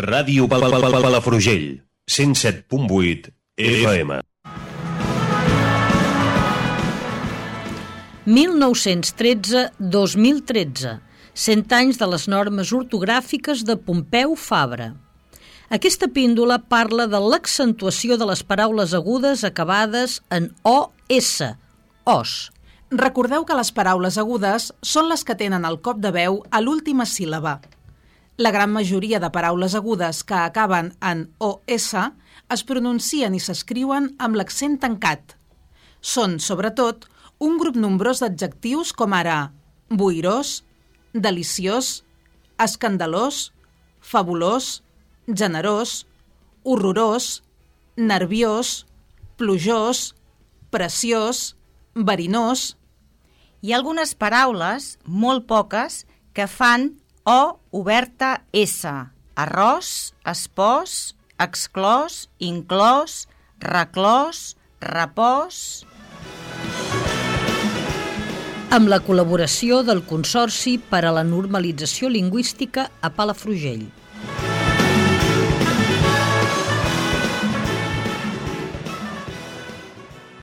Ràdio Pal Pal Pal Palafrugell, 107.8 FM. 1913-2013, 100 anys de les normes ortogràfiques de Pompeu Fabra. Aquesta píndola parla de l'accentuació de les paraules agudes acabades en OS, os. Recordeu que les paraules agudes són les que tenen el cop de veu a l'última síl·laba. La gran majoria de paraules agudes que acaben en OS es pronuncien i s'escriuen amb l'accent tancat. Són, sobretot, un grup nombrós d'adjectius com ara boirós, deliciós, escandalós, fabulós, generós, horrorós, nerviós, plujós, preciós, verinós... Hi ha algunes paraules, molt poques, que fan O oberta S. Arròs, espòs, exclòs, inclòs, reclòs, repòs amb la col·laboració del Consorci per a la Normalització Lingüística a Palafrugell.